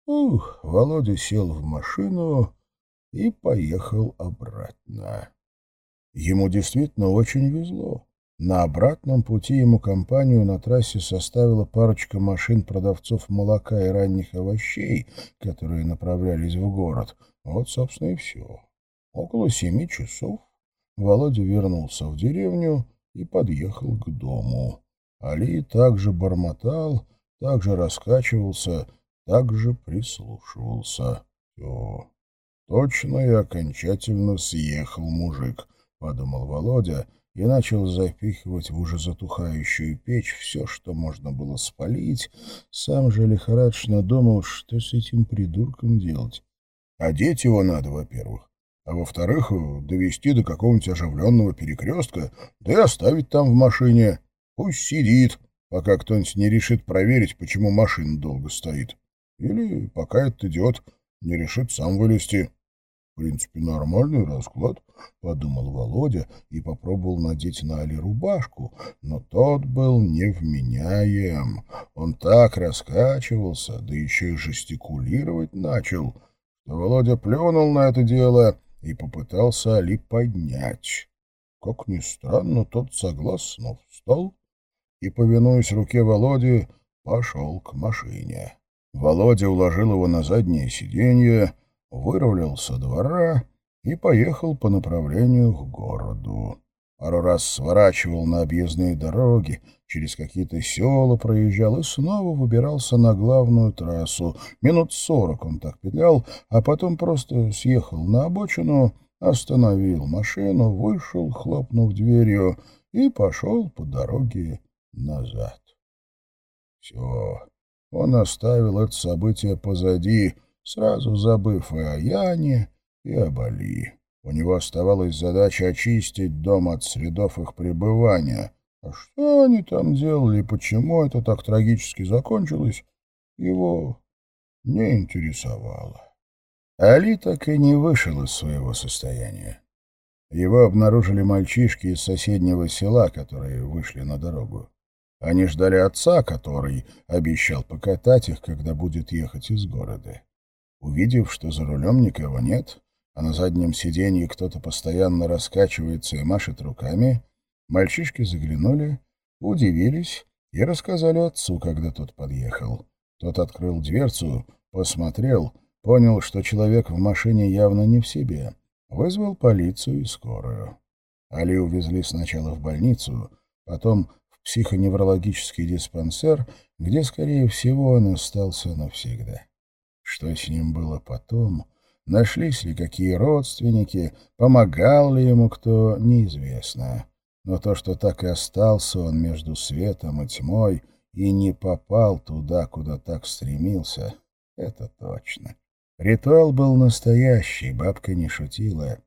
Ух, Володя сел в машину и поехал обратно. Ему действительно очень везло. На обратном пути ему компанию на трассе составила парочка машин продавцов молока и ранних овощей, которые направлялись в город. Вот, собственно, и все. Около семи часов Володя вернулся в деревню и подъехал к дому. Али также бормотал, также раскачивался, также прислушивался. Все. Точно и окончательно съехал мужик, — подумал Володя и начал запихивать в уже затухающую печь все, что можно было спалить. Сам же лихорадочно думал, что с этим придурком делать. Одеть его надо, во-первых, а во-вторых, довести до какого-нибудь оживленного перекрестка, да и оставить там в машине. Пусть сидит, пока кто-нибудь не решит проверить, почему машина долго стоит. Или пока этот идиот не решит сам вылезти. Принципе, нормальный расклад, — подумал Володя и попробовал надеть на Али рубашку, но тот был невменяем. Он так раскачивался, да еще и жестикулировать начал, что Володя плюнул на это дело и попытался Али поднять. Как ни странно, тот согласно встал и, повинуясь руке Володи, пошел к машине. Володя уложил его на заднее сиденье, вырулил со двора и поехал по направлению к городу. Пару раз сворачивал на объездные дороги, через какие-то села проезжал и снова выбирался на главную трассу. Минут сорок он так петлял, а потом просто съехал на обочину, остановил машину, вышел, хлопнув дверью, и пошел по дороге назад. Все, он оставил это событие позади, сразу забыв и о Яне, и об Али. У него оставалась задача очистить дом от следов их пребывания. А что они там делали и почему это так трагически закончилось, его не интересовало. Али так и не вышел из своего состояния. Его обнаружили мальчишки из соседнего села, которые вышли на дорогу. Они ждали отца, который обещал покатать их, когда будет ехать из города. Увидев, что за рулем никого нет, а на заднем сиденье кто-то постоянно раскачивается и машет руками, мальчишки заглянули, удивились и рассказали отцу, когда тот подъехал. Тот открыл дверцу, посмотрел, понял, что человек в машине явно не в себе, вызвал полицию и скорую. Али увезли сначала в больницу, потом в психоневрологический диспансер, где, скорее всего, он остался навсегда. Что с ним было потом, нашлись ли какие родственники, помогал ли ему кто, неизвестно. Но то, что так и остался он между светом и тьмой и не попал туда, куда так стремился, это точно. Ритуал был настоящий, бабка не шутила.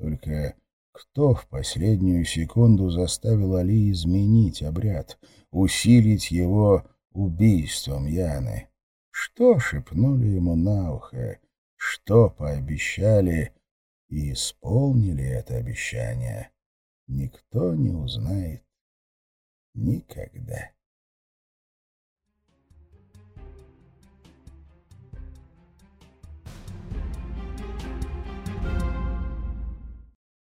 Только кто в последнюю секунду заставил Али изменить обряд, усилить его убийством Яны? Что шепнули ему на ухо? Что пообещали и исполнили это обещание? никто не узнает никогда.